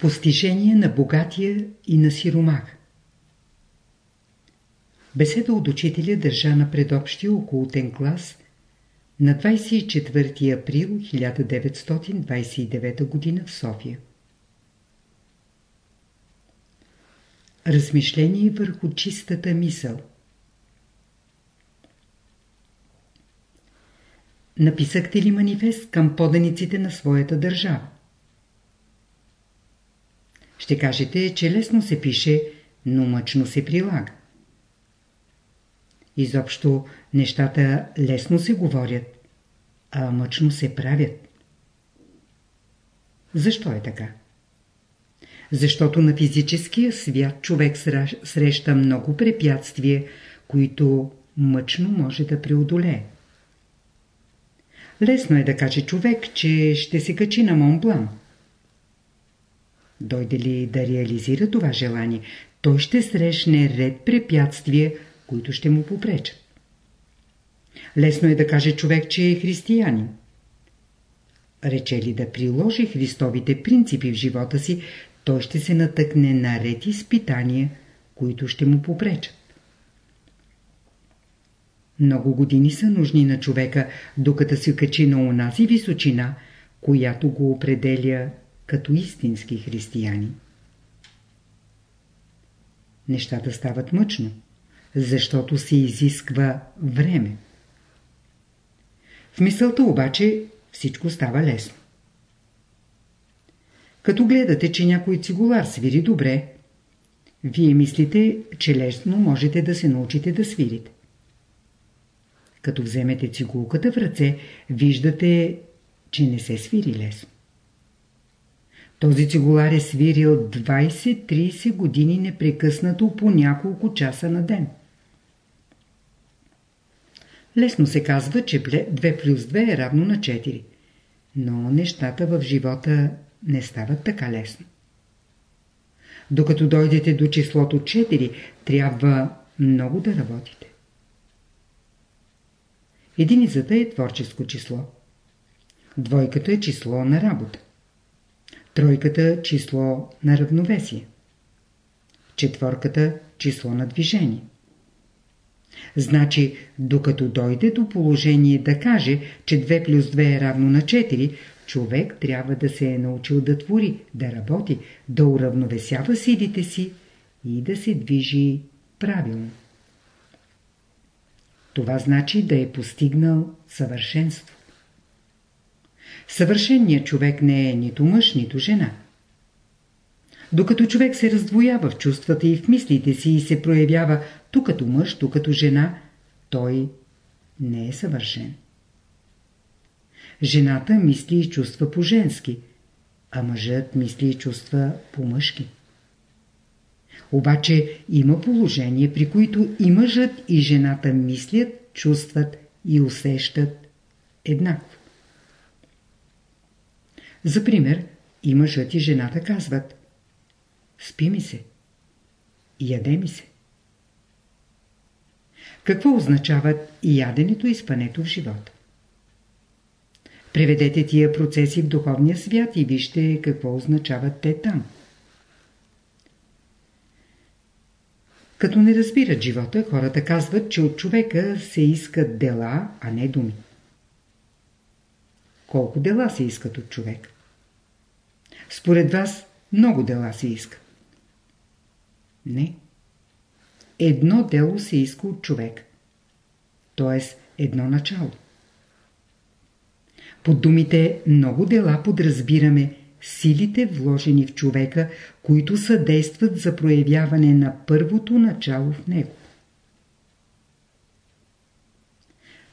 Постижение на богатия и на сиромах Беседа от учителя държа на предобщия околотен клас на 24 април 1929 г. в София. Размишление върху чистата мисъл Написахте ли манифест към поданиците на своята държава? Ще кажете, че лесно се пише, но мъчно се прилага. Изобщо нещата лесно се говорят, а мъчно се правят. Защо е така? Защото на физическия свят човек среща много препятствия, които мъчно може да преодолее. Лесно е да каже човек, че ще се качи на Монблан. Дойде ли да реализира това желание, той ще срещне ред препятствия, които ще му попречат. Лесно е да каже човек, че е християнин. Рече ли да приложи Христовите принципи в живота си, той ще се натъкне на ред изпитания, които ще му попречат. Много години са нужни на човека, докато се качи на унази височина, която го определя като истински християни. Нещата стават мъчно, защото се изисква време. В мисълта обаче всичко става лесно. Като гледате, че някой цигулар свири добре, вие мислите, че лесно можете да се научите да свирите. Като вземете цигулката в ръце, виждате, че не се свири лесно. Този цигулар е свирил 20-30 години непрекъснато по няколко часа на ден. Лесно се казва, че 2 плюс 2 е равно на 4. Но нещата в живота не стават така лесно. Докато дойдете до числото 4, трябва много да работите. Единицата е творческо число. Двойката е число на работа. Тройката число на равновесие. Четворката – число на движение. Значи, докато дойде до положение да каже, че 2 плюс 2 е равно на 4, човек трябва да се е научил да твори, да работи, да уравновесява силите си и да се движи правилно. Това значи да е постигнал съвършенство. Съвършенният човек не е нито мъж, нито жена. Докато човек се раздвоява в чувствата и в мислите си и се проявява ту като мъж, ту като жена, той не е съвършен. Жената мисли и чувства по-женски, а мъжът мисли и чувства по-мъжки. Обаче има положение, при които и мъжът и жената мислят, чувстват и усещат еднакво. За пример, и мъжът и жената казват Спи ми се. Яде ми се. Какво означават яденето и спането в живота? Преведете тия процеси в духовния свят и вижте какво означават те там. Като не разбират живота, хората казват, че от човека се искат дела, а не думи. Колко дела се искат от човек? Според вас много дела се искат. Не. Едно дело се иска от човек. Т.е. едно начало. Под думите много дела подразбираме силите вложени в човека, които съдействат за проявяване на първото начало в него.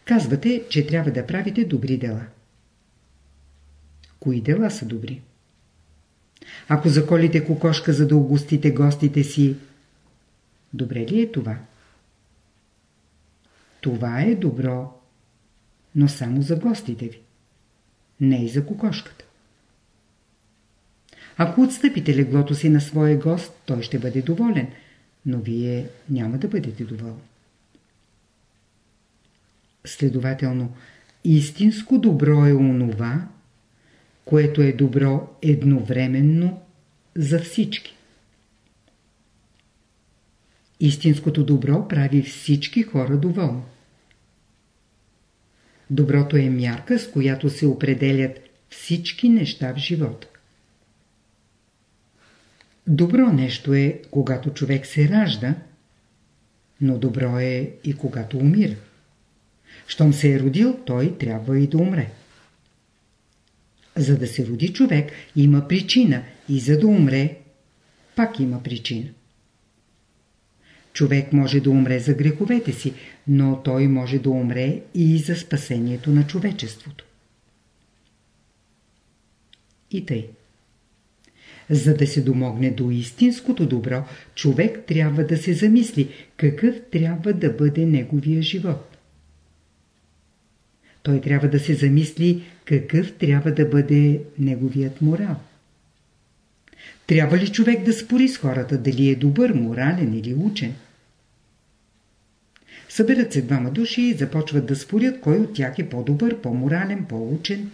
Казвате, че трябва да правите добри дела. Кои дела са добри? Ако заколите кокошка, за да огустите гостите си, добре ли е това? Това е добро, но само за гостите ви. Не и за кокошката. Ако отстъпите леглото си на своя гост, той ще бъде доволен, но вие няма да бъдете доволни. Следователно, истинско добро е онова, което е добро едновременно за всички. Истинското добро прави всички хора доволни. Доброто е мярка, с която се определят всички неща в живота. Добро нещо е, когато човек се ражда, но добро е и когато умира. Щом се е родил, той трябва и да умре. За да се роди човек, има причина и за да умре, пак има причина. Човек може да умре за греховете си, но той може да умре и за спасението на човечеството. И тъй. За да се домогне до истинското добро, човек трябва да се замисли какъв трябва да бъде неговия живот. Той трябва да се замисли какъв трябва да бъде неговият морал. Трябва ли човек да спори с хората дали е добър, морален или учен? Съберат се двама души и започват да спорят кой от тях е по-добър, по-морален, по-учен.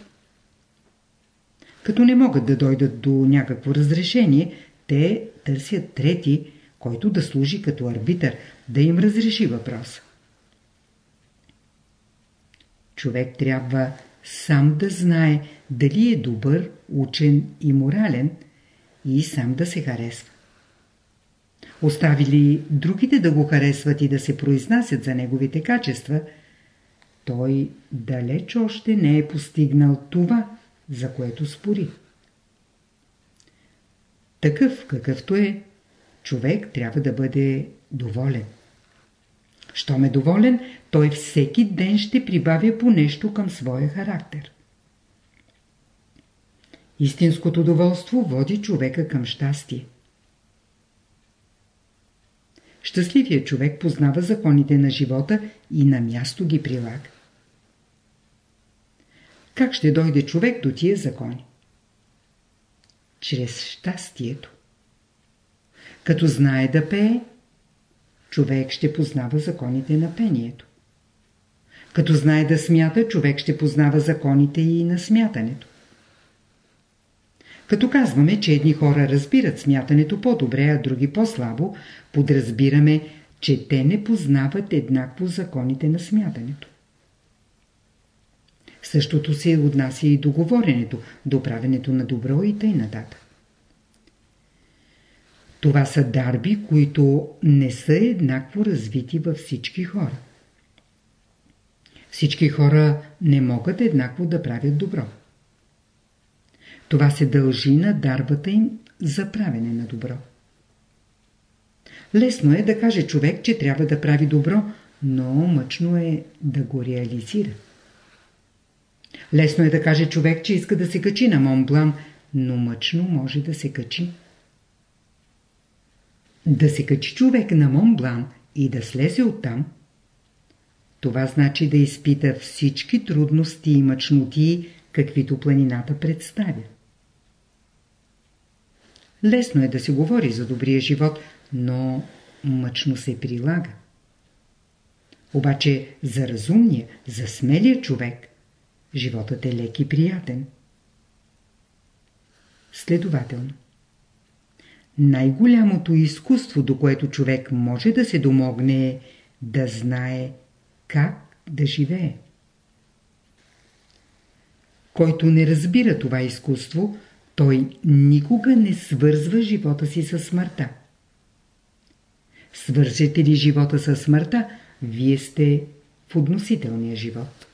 Като не могат да дойдат до някакво разрешение, те търсят трети, който да служи като арбитър, да им разреши въпроса. Човек трябва сам да знае дали е добър, учен и морален и сам да се харесва. Оставили другите да го харесват и да се произнасят за неговите качества, той далеч още не е постигнал това, за което спори. Такъв какъвто е, човек трябва да бъде доволен. Щом е доволен, той всеки ден ще прибавя по нещо към своя характер. Истинското доволство води човека към щастие. Щастливият човек познава законите на живота и на място ги прилага. Как ще дойде човек до тия закони? Чрез щастието. Като знае да пее, човек ще познава законите на пението. Като знае да смята, човек ще познава законите и на смятането. Като казваме, че едни хора разбират смятането по-добре, а други по-слабо, подразбираме, че те не познават еднакво законите на смятането. Същото се отнася и до говоренето, до правенето на добро и тъй нататък. Това са дарби, които не са еднакво развити във всички хора. Всички хора не могат еднакво да правят добро. Това се дължи на дарбата им за правене на добро. Лесно е да каже човек, че трябва да прави добро, но мъчно е да го реализира. Лесно е да каже човек, че иска да се качи на Монблан, но мъчно може да се качи. Да се качи човек на Монблан и да слезе оттам, това значи да изпита всички трудности и мъчноти, каквито планината представя. Лесно е да се говори за добрия живот, но мъчно се прилага. Обаче за разумния, за смелия човек, животът е лек и приятен. Следователно, най-голямото изкуство, до което човек може да се домогне е да знае как да живее. Който не разбира това изкуство, той никога не свързва живота си с смъртта. Свържете ли живота с смъртта, вие сте в относителния живот.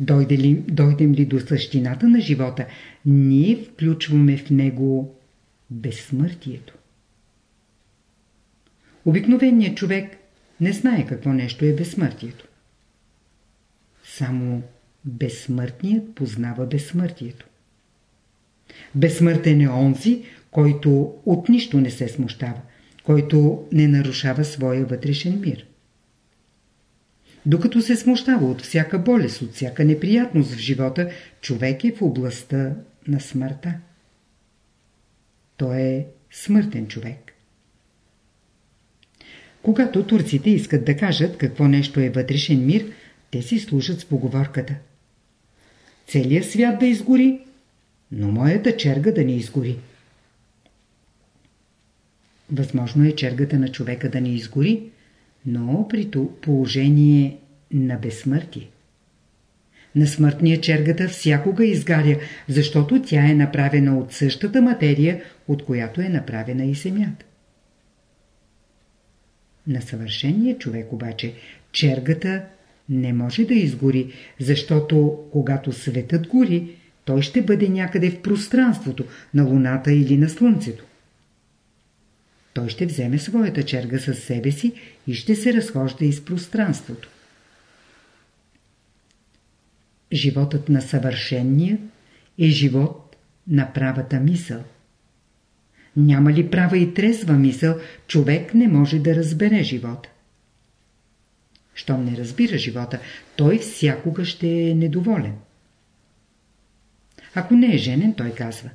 Дойде ли, дойдем ли до същината на живота, ние включваме в него безсмъртието. Обикновеният човек не знае какво нещо е безсмъртието. Само безсмъртният познава безсмъртието. Безсмъртен е онзи, който от нищо не се смущава, който не нарушава своя вътрешен мир. Докато се смущава от всяка болест, от всяка неприятност в живота, човек е в областта на смъртта. Той е смъртен човек. Когато турците искат да кажат какво нещо е вътрешен мир, те си служат с поговорката. Целият свят да изгори, но моята черга да не изгори. Възможно е чергата на човека да не изгори, но при положение на безсмъртие. На смъртния чергата всякога изгаря, защото тя е направена от същата материя, от която е направена и земята. На съвършения човек обаче чергата не може да изгори, защото когато светът гори, той ще бъде някъде в пространството, на луната или на слънцето. Той ще вземе своята черга със себе си и ще се разхожда из пространството. Животът на съвършения е живот на правата мисъл. Няма ли права и трезва мисъл, човек не може да разбере живота. Щом не разбира живота, той всякога ще е недоволен. Ако не е женен, той казва.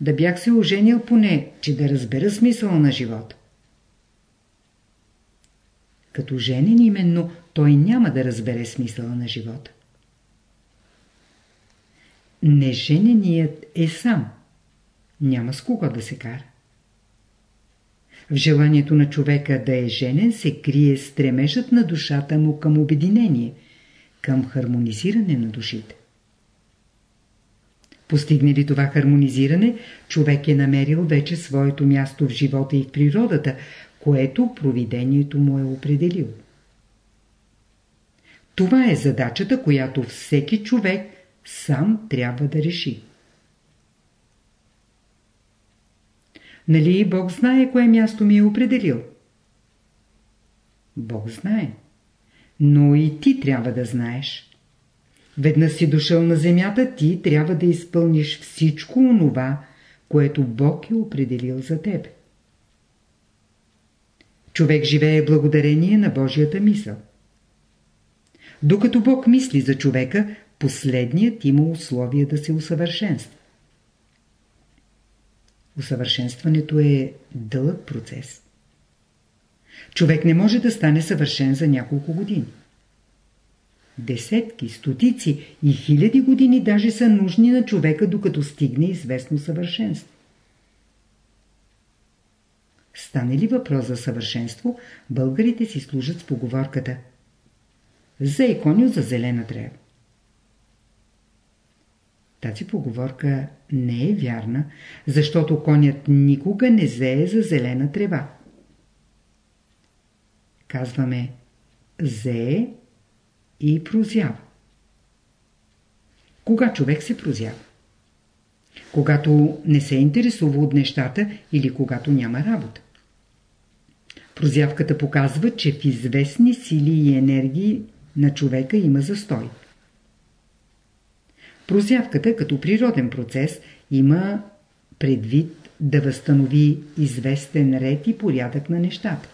Да бях се оженил поне, че да разбера смисъла на живота. Като женен именно, той няма да разбере смисъла на живота. Нежененият е сам. Няма с кого да се кара. В желанието на човека да е женен се крие стремежът на душата му към обединение, към хармонизиране на душите. Постигне ли това хармонизиране, човек е намерил вече своето място в живота и в природата, което провидението му е определил. Това е задачата, която всеки човек сам трябва да реши. Нали Бог знае кое място ми е определил? Бог знае. Но и ти трябва да знаеш. Веднъж си дошъл на земята, ти трябва да изпълниш всичко онова, което Бог е определил за теб. Човек живее благодарение на Божията мисъл. Докато Бог мисли за човека, последният има условия да се усъвършенства. Усъвършенстването е дълъг процес. Човек не може да стане съвършен за няколко години. Десетки, стотици и хиляди години даже са нужни на човека, докато стигне известно съвършенство. Стане ли въпрос за съвършенство, българите си служат с поговорката «За иконю за зелена трева». Тази поговорка не е вярна, защото конят никога не зее за зелена трева. Казваме зее и прозява. Кога човек се прозява? Когато не се интересува от нещата или когато няма работа. Прозявката показва, че в известни сили и енергии на човека има застой. Прозявката като природен процес има предвид да възстанови известен ред и порядък на нещата.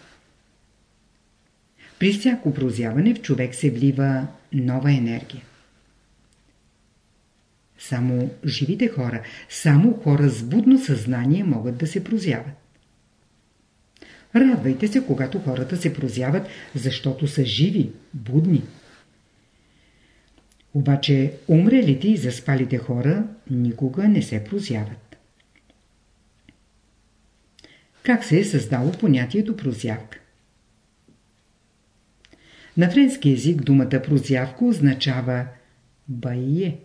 При всяко прозяване в човек се влива нова енергия. Само живите хора, само хора с будно съзнание могат да се прозяват. Радвайте се, когато хората се прозяват, защото са живи, будни. Обаче умрелите и заспалите хора никога не се прозяват. Как се е създало понятието прозявка? На френски език думата прозявка означава баие.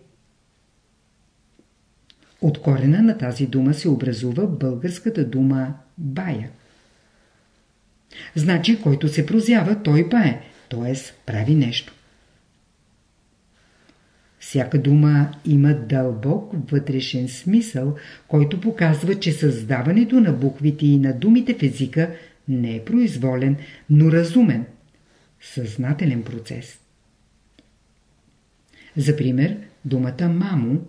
От корена на тази дума се образува българската дума бая. Значи, който се прозява, той бае, т.е. прави нещо. Всяка дума има дълбок вътрешен смисъл, който показва, че създаването на буквите и на думите в езика не е произволен, но разумен, съзнателен процес. За пример, думата мамо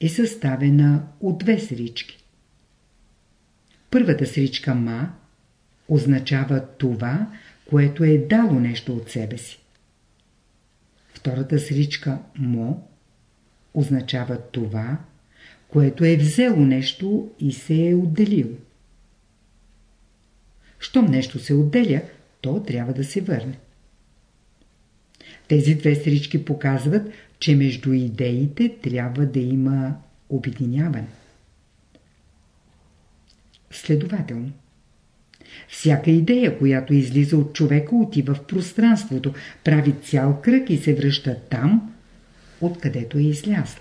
е съставена от две срички. Първата сричка ма означава това, което е дало нещо от себе си. Втората сричка мо означава това, което е взело нещо и се е отделило. Щом нещо се отделя, то трябва да се върне. Тези две срички показват, че между идеите трябва да има обединяване. Следователно. Всяка идея, която излиза от човека, отива в пространството, прави цял кръг и се връща там, откъдето е излязла.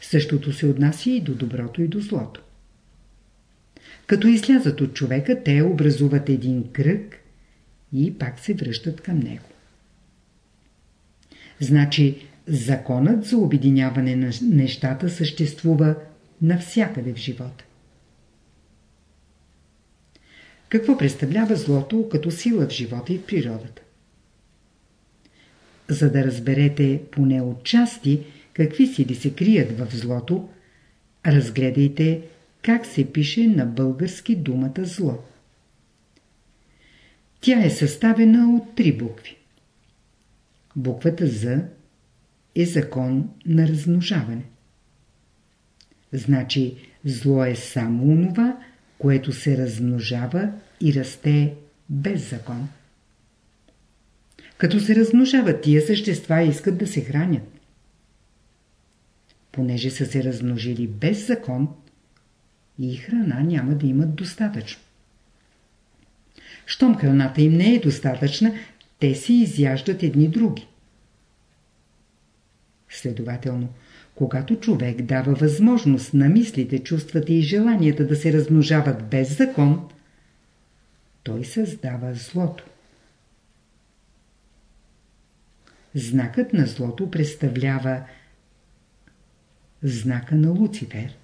Същото се отнася и до доброто и до злото. Като излязат от човека, те образуват един кръг и пак се връщат към него. Значи, законът за обединяване на нещата съществува навсякъде в живота. Какво представлява злото като сила в живота и в природата? За да разберете поне отчасти какви сили се крият в злото, разгледайте как се пише на български думата зло. Тя е съставена от три букви. Буквата З е закон на размножаване. Значи зло е само онова, което се размножава и расте без закон. Като се размножават тия същества искат да се хранят. Понеже са се размножили без закон, и храна няма да имат достатъчно. Щом храната им не е достатъчна, те си изяждат едни други. Следователно, когато човек дава възможност на мислите, чувствата и желанията да се размножават без закон, той създава злото. Знакът на злото представлява знака на Луцифер.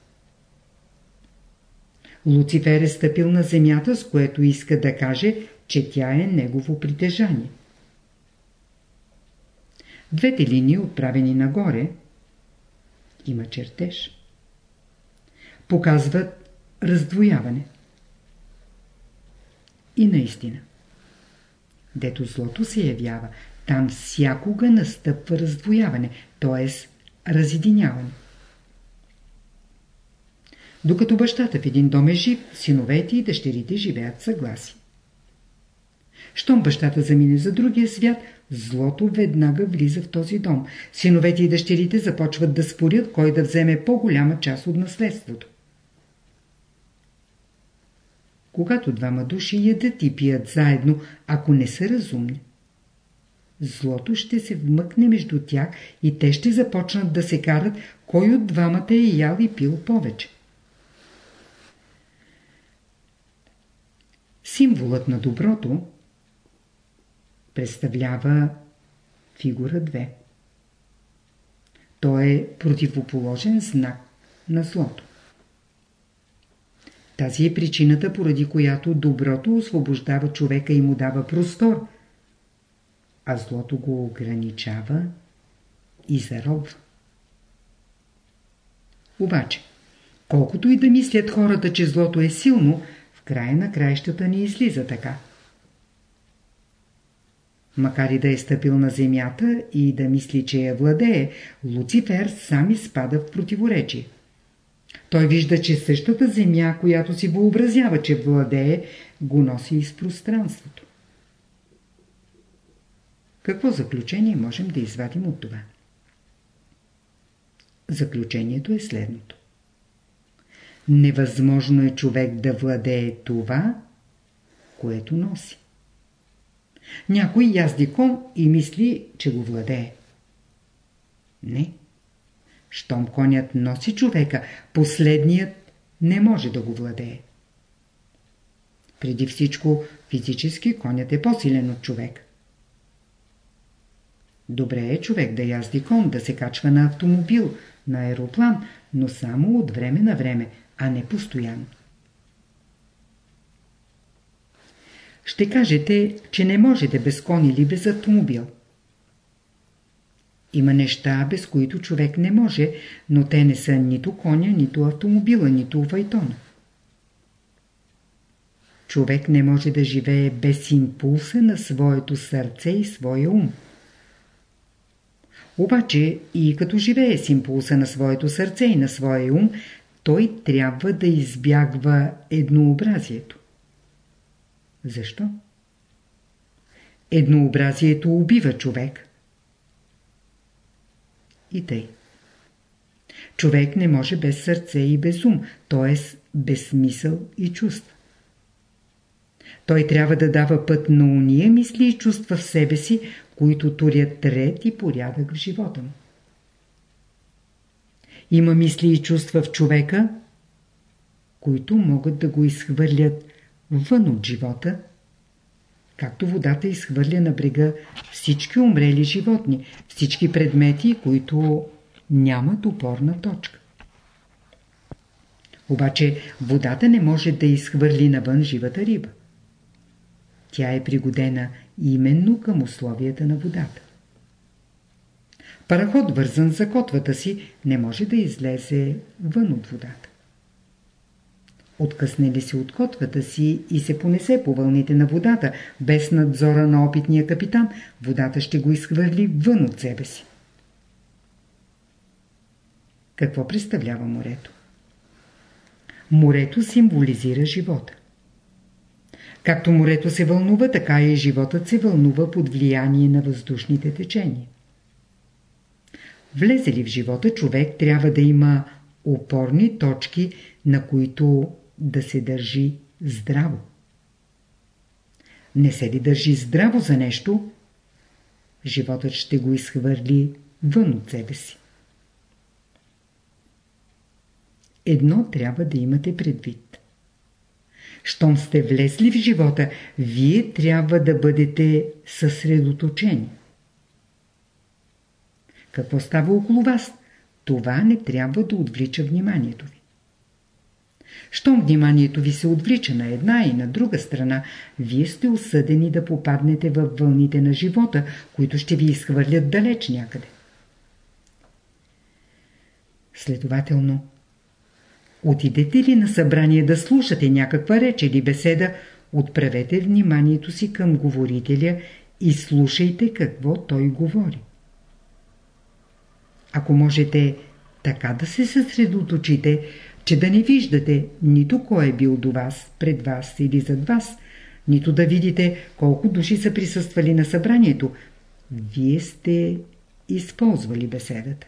Луцифер е стъпил на земята, с което иска да каже, че тя е негово притежание. Двете линии, отправени нагоре, има чертеж. Показват раздвояване. И наистина, дето злото се явява, там всякога настъпва раздвояване, т.е. разединяване. Докато бащата в един дом е жив, синовете и дъщерите живеят съгласи. Щом бащата замине за другия свят, злото веднага влиза в този дом. Синовете и дъщерите започват да спорят, кой да вземе по-голяма част от наследството. Когато двама души ядат и пият заедно, ако не са разумни, злото ще се вмъкне между тях и те ще започнат да се карат, кой от двамата е ял и пил повече. Символът на доброто представлява фигура 2. Той е противоположен знак на злото. Тази е причината, поради която доброто освобождава човека и му дава простор, а злото го ограничава и заробва. Обаче, колкото и да мислят хората, че злото е силно, в края на краищата не излиза така. Макар и да е стъпил на земята и да мисли, че я владее, Луцифер сам изпада в противоречие. Той вижда, че същата земя, която си въобразява, че владее, го носи из пространството. Какво заключение можем да извадим от това? Заключението е следното. Невъзможно е човек да владее това, което носи. Някой язди кон и мисли, че го владее. Не. Щом конят носи човека, последният не може да го владее. Преди всичко, физически конят е по-силен от човек. Добре е човек да язди кон, да се качва на автомобил, на аероплан, но само от време на време, а не постоянно. Ще кажете, че не можете без кон или без автомобил. Има неща, без които човек не може, но те не са нито коня, нито автомобила, нито файтона. Човек не може да живее без импулса на своето сърце и своя ум. Обаче и като живее с импулса на своето сърце и на своя ум, той трябва да избягва еднообразието. Защо? Еднообразието убива човек. И тъй. Човек не може без сърце и без ум, т.е. без мисъл и чувства. Той трябва да дава път на уния мисли и чувства в себе си, които турят ред и порядък в живота му. Има мисли и чувства в човека, които могат да го изхвърлят вън от живота, както водата изхвърля на брега всички умрели животни, всички предмети, които нямат опорна точка. Обаче водата не може да изхвърли навън живата риба. Тя е пригодена именно към условията на водата. Параход, вързан за котвата си, не може да излезе вън от водата. Откъсне ли се от котвата си и се понесе по вълните на водата, без надзора на опитния капитан, водата ще го изхвърли вън от себе си. Какво представлява морето? Морето символизира живота. Както морето се вълнува, така и животът се вълнува под влияние на въздушните течения. Влезе ли в живота, човек трябва да има опорни точки, на които да се държи здраво. Не се ли държи здраво за нещо, животът ще го изхвърли вън от себе си. Едно трябва да имате предвид. Щом сте влезли в живота, вие трябва да бъдете съсредоточени. Какво става около вас? Това не трябва да отвлича вниманието ви. Щом вниманието ви се отвлича на една и на друга страна, вие сте осъдени да попаднете във вълните на живота, които ще ви изхвърлят далеч някъде. Следователно, отидете ли на събрание да слушате някаква реч или беседа, отправете вниманието си към говорителя и слушайте какво той говори. Ако можете така да се съсредоточите, че да не виждате нито кой е бил до вас, пред вас или зад вас, нито да видите колко души са присъствали на събранието. Вие сте използвали беседата.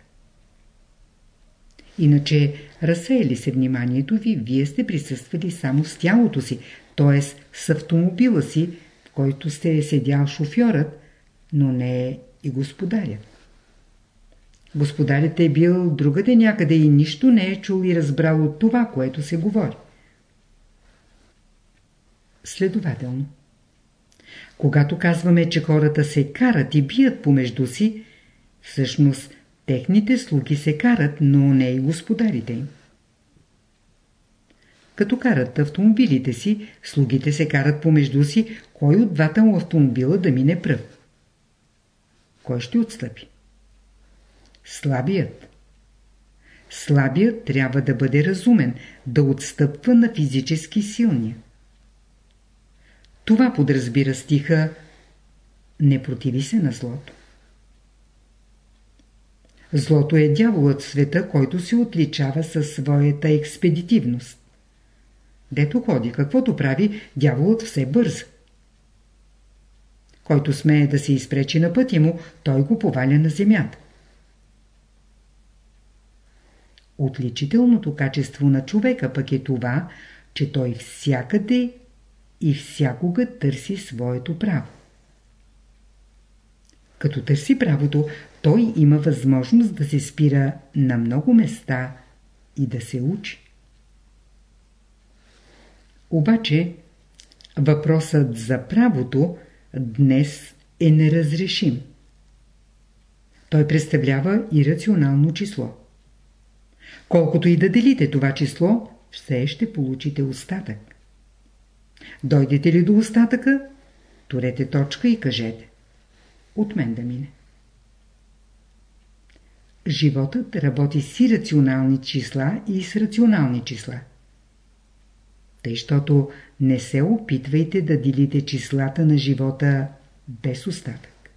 Иначе, разсеяли се вниманието ви, вие сте присъствали само с тялото си, т.е. с автомобила си, в който сте е седял шофьорът, но не и господарят. Господарят е бил другаде някъде и нищо не е чул и разбрал от това, което се говори. Следователно, когато казваме, че хората се карат и бият помежду си, всъщност техните слуги се карат, но не и господарите им. Като карат автомобилите си, слугите се карат помежду си, кой от двата автомобила да мине пръв. Кой ще отстъпи? Слабият. Слабият трябва да бъде разумен, да отстъпва на физически силния. Това подразбира стиха Не противи се на злото. Злото е дяволът в света, който се отличава със своята експедитивност. Дето ходи, каквото прави, дяволът все бърза. Който смее да се изпречи на пътя му, той го поваля на земята. Отличителното качество на човека пък е това, че той всякъде и всякога търси своето право. Като търси правото, той има възможност да се спира на много места и да се учи. Обаче, въпросът за правото днес е неразрешим. Той представлява ирационално число. Колкото и да делите това число, все ще получите остатък. Дойдете ли до остатъка, турете точка и кажете. От мен да мине. Животът работи с ирационални числа и с рационални числа. Тъй, щото не се опитвайте да делите числата на живота без остатък.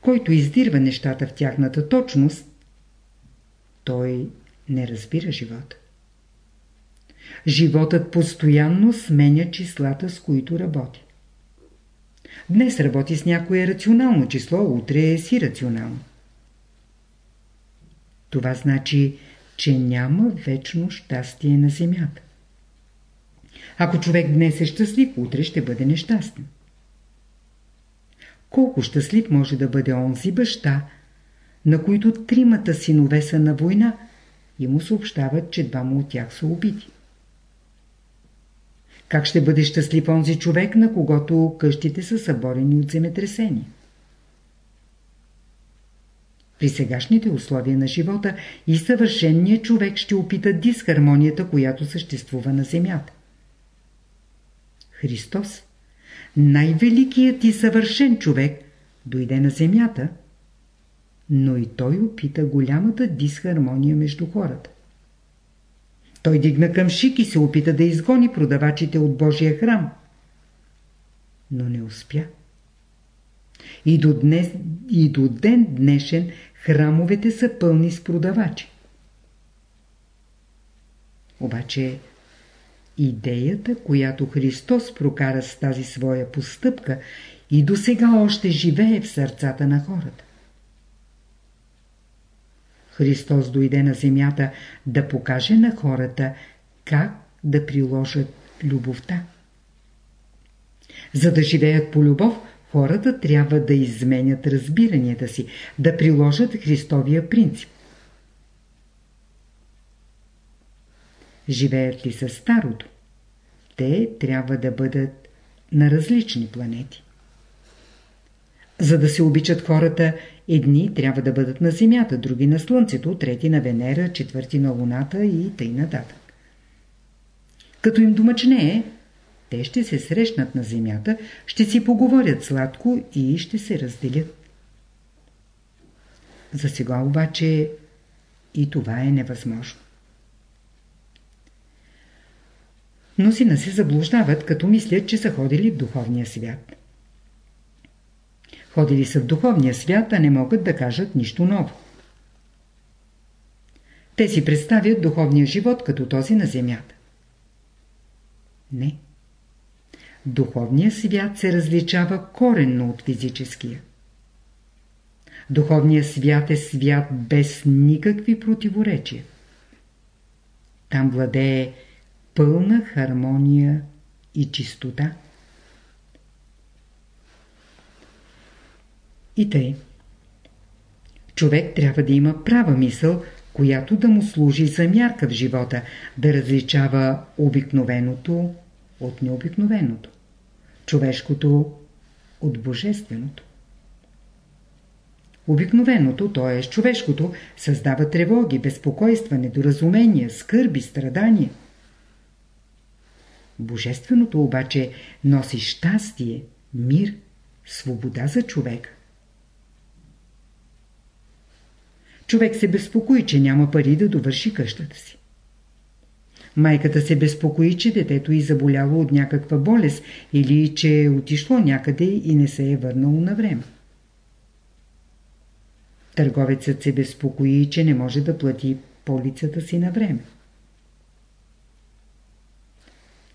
Който издирва нещата в тяхната точност, той не разбира живота. Животът постоянно сменя числата, с които работи. Днес работи с някое рационално число, утре е си рационално. това значи, че няма вечно щастие на земята. Ако човек днес е щастлив, утре ще бъде нещастен. Колко щастлив може да бъде онзи баща, на които тримата синове са на война и му съобщават, че двама от тях са убити. Как ще бъде щастлив онзи човек, на когото къщите са съборени от земетресения? При сегашните условия на живота и съвършенният човек ще опита дисхармонията, която съществува на земята. Христос, най-великият и съвършен човек, дойде на земята, но и той опита голямата дисхармония между хората. Той дигна към шик и се опита да изгони продавачите от Божия храм. Но не успя. И до, днес, и до ден днешен храмовете са пълни с продавачи. Обаче идеята, която Христос прокара с тази своя постъпка и до сега още живее в сърцата на хората. Христос дойде на земята да покаже на хората как да приложат любовта. За да живеят по любов, хората трябва да изменят разбиранията си, да приложат Христовия принцип. Живеят ли със старото? Те трябва да бъдат на различни планети. За да се обичат хората, едни трябва да бъдат на Земята, други на Слънцето, трети на Венера, четвърти на Луната и тъй нататък. Като им домъчне те ще се срещнат на Земята, ще си поговорят сладко и ще се разделят. За сега обаче и това е невъзможно. Мнозина се заблуждават, като мислят, че са ходили в духовния свят. Ходили са в духовния свят, а не могат да кажат нищо ново. Те си представят духовния живот като този на земята. Не. Духовният свят се различава коренно от физическия. Духовният свят е свят без никакви противоречия. Там владее пълна хармония и чистота. И тъй. Човек трябва да има права мисъл, която да му служи за мярка в живота, да различава обикновеното от необикновеното, човешкото от божественото. Обикновеното, т.е. човешкото, създава тревоги, безпокойства, недоразумения, скърби, страдания. Божественото обаче носи щастие, мир, свобода за човека. Човек се безпокои, че няма пари да довърши къщата си. Майката се безпокои, че детето й заболяло от някаква болест или че е отишло някъде и не се е върнало на време. Търговецът се безпокои, че не може да плати полицата си на време.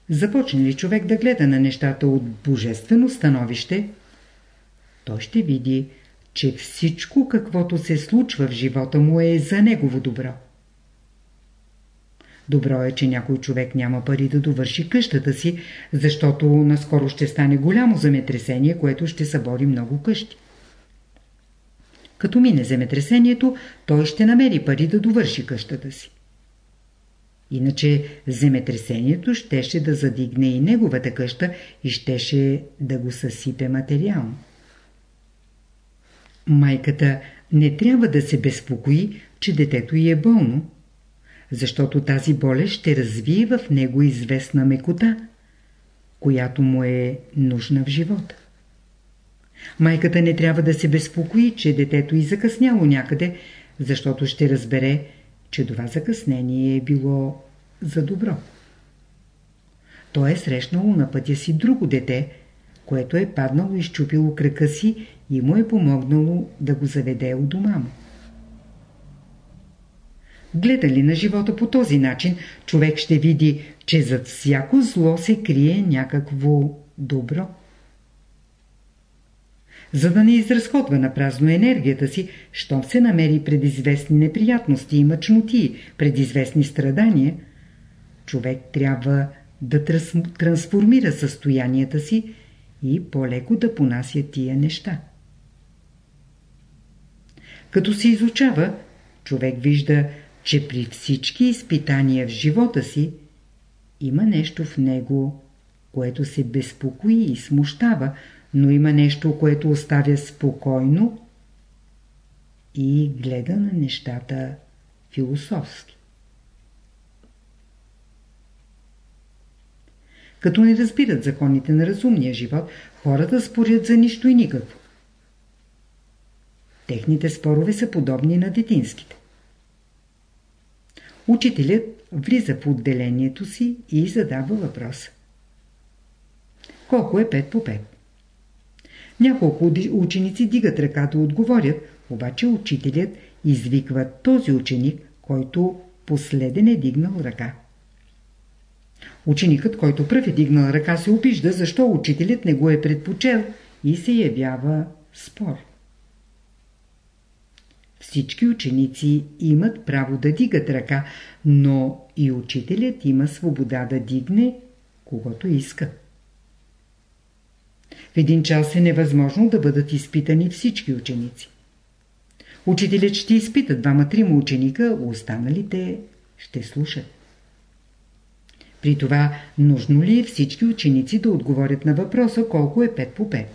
Започне ли човек да гледа на нещата от божествено становище, той ще види, че всичко каквото се случва в живота му е за негово добро. Добро е, че някой човек няма пари да довърши къщата си, защото наскоро ще стане голямо земетресение, което ще събори много къщи. Като мине земетресението, той ще намери пари да довърши къщата си. Иначе земетресението щеше да задигне и неговата къща и щеше да го съсипе материално. Майката не трябва да се безпокои, че детето й е болно, защото тази болест ще развие в него известна мекота, която му е нужна в живота. Майката не трябва да се безпокои, че детето й закъсняло някъде, защото ще разбере, че това закъснение е било за добро. Той е срещнало на пътя си друго дете, което е паднало и щупило крака си и му е помогнало да го заведе у дома му. Гледа ли на живота по този начин, човек ще види, че зад всяко зло се крие някакво добро. За да не изразходва на празно енергията си, щом се намери предизвестни неприятности и мъчноти, предизвестни страдания, човек трябва да трансформира състоянията си и по-леко да понася тия неща. Като се изучава, човек вижда, че при всички изпитания в живота си има нещо в него, което се безпокои и смущава, но има нещо, което оставя спокойно и гледа на нещата философски. Като не разбират законите на разумния живот, хората спорят за нищо и никакво. Техните спорове са подобни на детинските. Учителят влиза в отделението си и задава въпроса. Колко е 5 по 5? Няколко ученици дигат ръка да отговорят, обаче учителят извиква този ученик, който последен е дигнал ръка. Ученикът, който пръв е дигнал ръка, се обижда, защо учителят не го е предпочел и се явява спор. Всички ученици имат право да дигат ръка, но и учителят има свобода да дигне, когато иска. В един час е невъзможно да бъдат изпитани всички ученици. Учителят ще изпита двама-трима ученика, останалите ще слушат. При това, нужно ли е всички ученици да отговорят на въпроса колко е 5 по 5?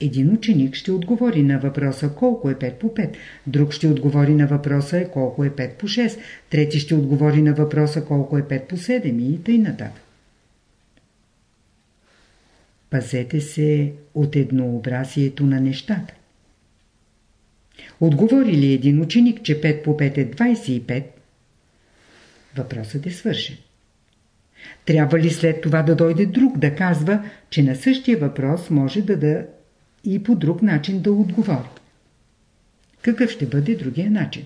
Един ученик ще отговори на въпроса колко е 5 по 5, друг ще отговори на въпроса колко е 5 по 6, трети ще отговори на въпроса колко е 5 по 7 и тъй нататък. Пазете се от еднообразието на нещата. Отговори ли един ученик, че 5 по 5 е 25, въпросът е свършен. Трябва ли след това да дойде друг да казва, че на същия въпрос може да да и по друг начин да отговори? Какъв ще бъде другия начин?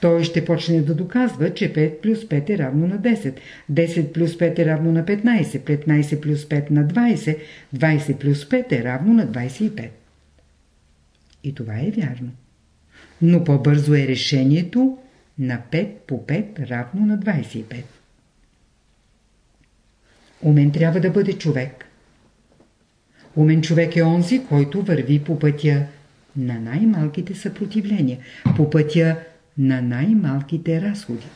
Той ще почне да доказва, че 5 плюс 5 е равно на 10, 10 плюс 5 е равно на 15, 15 плюс 5 на 20, 20 плюс 5 е равно на 25. И това е вярно. Но по-бързо е решението на 5 по 5 равно на 25. Умен трябва да бъде човек. Умен човек е онзи, който върви по пътя на най-малките съпротивления, по пътя на най-малките разходи.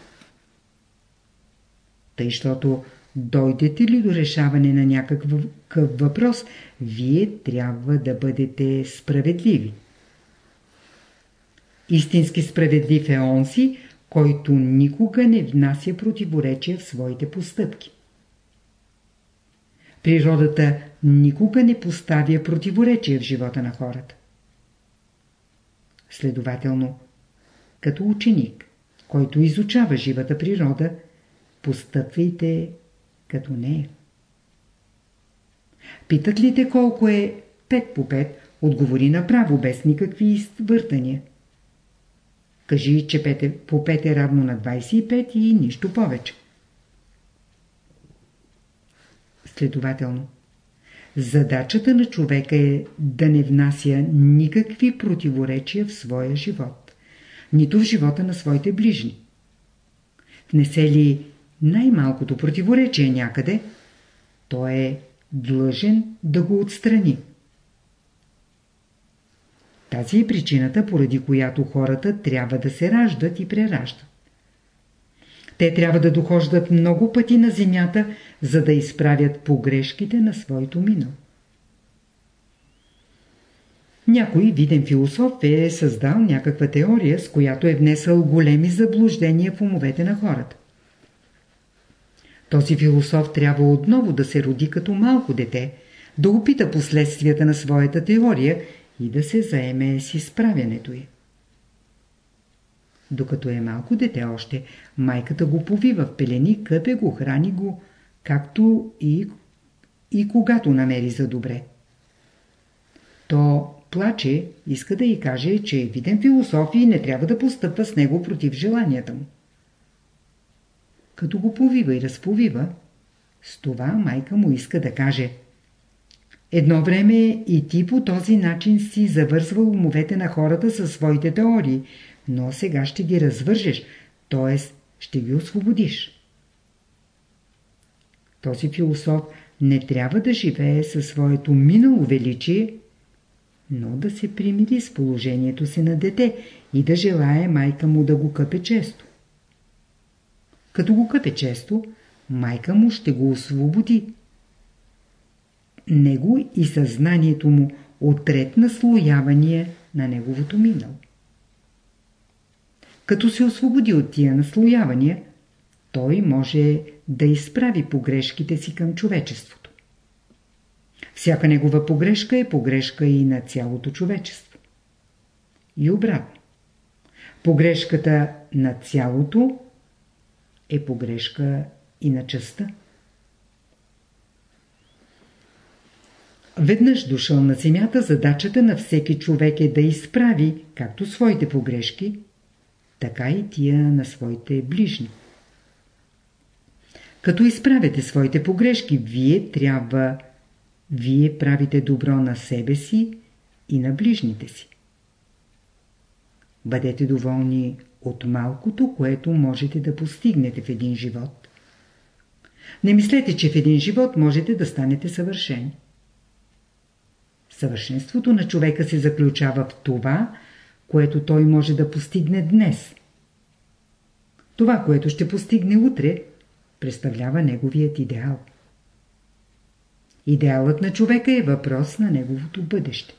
Тъй, защото дойдете ли до решаване на някакъв въпрос, вие трябва да бъдете справедливи. Истински справедлив е онзи, който никога не внася противоречия в своите постъпки. Природата никога не поставя противоречия в живота на хората. Следователно, като ученик, който изучава живата природа, постъпвайте като нея. Питат ли те колко е 5 по 5, отговори направо, без никакви извъртания. Кажи, че 5 по 5 е равно на 25 и нищо повече. Следователно, задачата на човека е да не внася никакви противоречия в своя живот, нито в живота на своите ближни. Внесе ли най-малкото противоречие някъде, той е длъжен да го отстрани. Тази е причината, поради която хората трябва да се раждат и прераждат. Те трябва да дохождат много пъти на земята, за да изправят погрешките на своето минало. Някой виден философ е създал някаква теория, с която е внесъл големи заблуждения в умовете на хората. Този философ трябва отново да се роди като малко дете, да опита последствията на своята теория и да се заеме с изправянето й. Докато е малко дете още, майката го повива в пелени, къпе го, храни го, както и, и когато намери за добре. То плаче, иска да й каже, че е виден философ и не трябва да постъпва с него против желанията му. Като го повива и разповива, с това майка му иска да каже Едно време и ти по този начин си завързвал умовете на хората със своите теории, но сега ще ги развържеш, т.е. ще ги освободиш. Този философ не трябва да живее със своето минало величие, но да се примири с положението си на дете и да желая майка му да го къпе често. Като го къпе често, майка му ще го освободи. Него и съзнанието му от наслоявания на неговото минало. Като се освободи от тия наслоявания, той може да изправи погрешките си към човечеството. Всяка негова погрешка е погрешка и на цялото човечество. И обратно. Погрешката на цялото е погрешка и на частта. Веднъж дошъл на земята, задачата на всеки човек е да изправи както своите погрешки, така и тия на своите ближни. Като изправите своите погрешки, вие трябва, вие правите добро на себе си и на ближните си. Бъдете доволни от малкото, което можете да постигнете в един живот. Не мислете, че в един живот можете да станете съвършени. Съвършенството на човека се заключава в това, което той може да постигне днес. Това, което ще постигне утре, представлява неговият идеал. Идеалът на човека е въпрос на неговото бъдеще.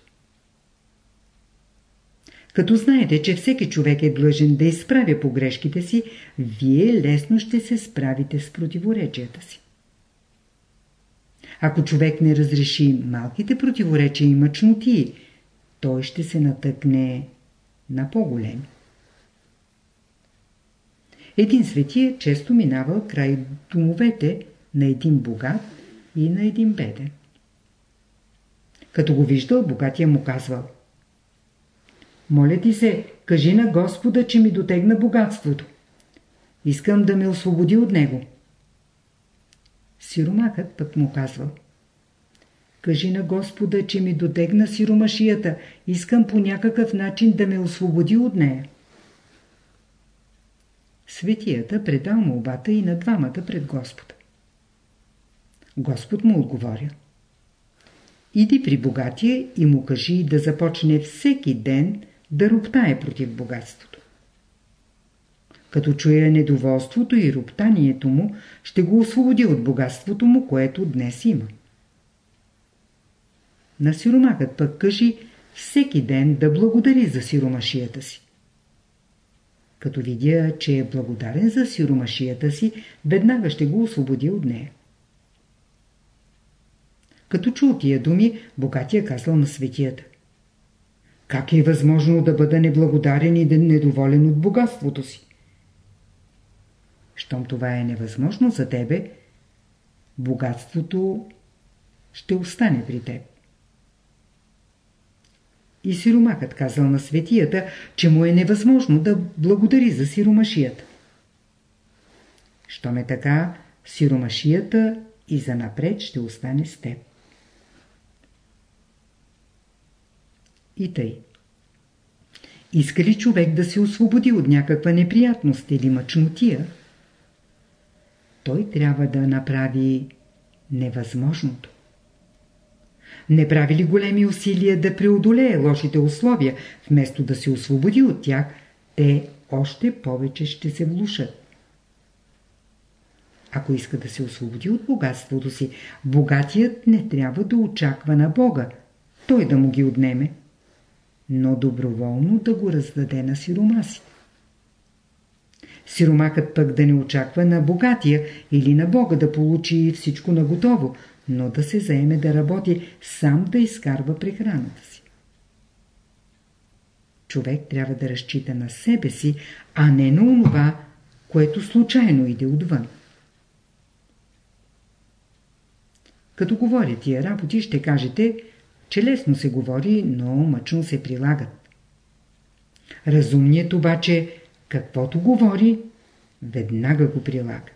Като знаете, че всеки човек е длъжен да изправя погрешките си, вие лесно ще се справите с противоречията си. Ако човек не разреши малките противоречия и мъчноти, той ще се натъкне на по-големи. Един светия често минавал край домовете на един богат и на един беден. Като го виждал, богатия му казвал Моля ти се, кажи на Господа, че ми дотегна богатството. Искам да ме освободи от него. Сиромакът пък му казвал Кажи на Господа, че ми дотегна сиромашията. Искам по някакъв начин да ме освободи от нея. Светията предал молбата и на двамата пред Господа. Господ му отговоря. Иди при богатия и му кажи да започне всеки ден да роптае против богатството. Като чуя недоволството и роптанието му, ще го освободи от богатството му, което днес има. На сиромакът пък кажи всеки ден да благодари за сиромашията си. Като видя, че е благодарен за сиромашията си, веднага ще го освободи от нея. Като чул тия думи, богатия казал на светията. Как е възможно да бъда неблагодарен и да недоволен от богатството си? Щом това е невъзможно за тебе, богатството ще остане при теб. И сиромакът казал на светията, че му е невъзможно да благодари за сиромашията. Щом е така, сиромашията и занапред ще остане с теб. И тъй. Иска ли човек да се освободи от някаква неприятност или мъчнотия, той трябва да направи невъзможното. Не прави ли големи усилия да преодолее лошите условия, вместо да се освободи от тях, те още повече ще се влушат. Ако иска да се освободи от богатството си, богатият не трябва да очаква на Бога, той да му ги отнеме но доброволно да го раздаде на сиромаси. Сиромакът пък да не очаква на богатия или на Бога да получи всичко наготово, но да се заеме да работи сам да изкарва прехраната си. Човек трябва да разчита на себе си, а не на онова, което случайно иде отвън. Като говоря тия работи, ще кажете – че лесно се говори, но мъчно се прилагат. Разумният обаче, каквото говори, веднага го прилага.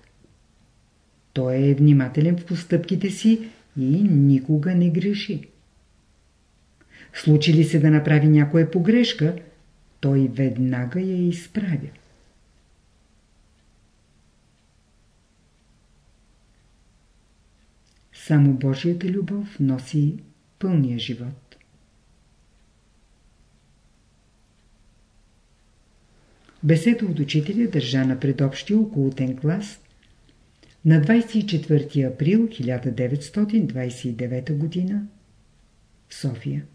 Той е внимателен в постъпките си и никога не греши. Случи ли се да направи някоя погрешка, той веднага я изправя. Само Божията любов носи пълния живот. Беседа от учителя държа на предобщия околотен клас на 24 април 1929 г. в София.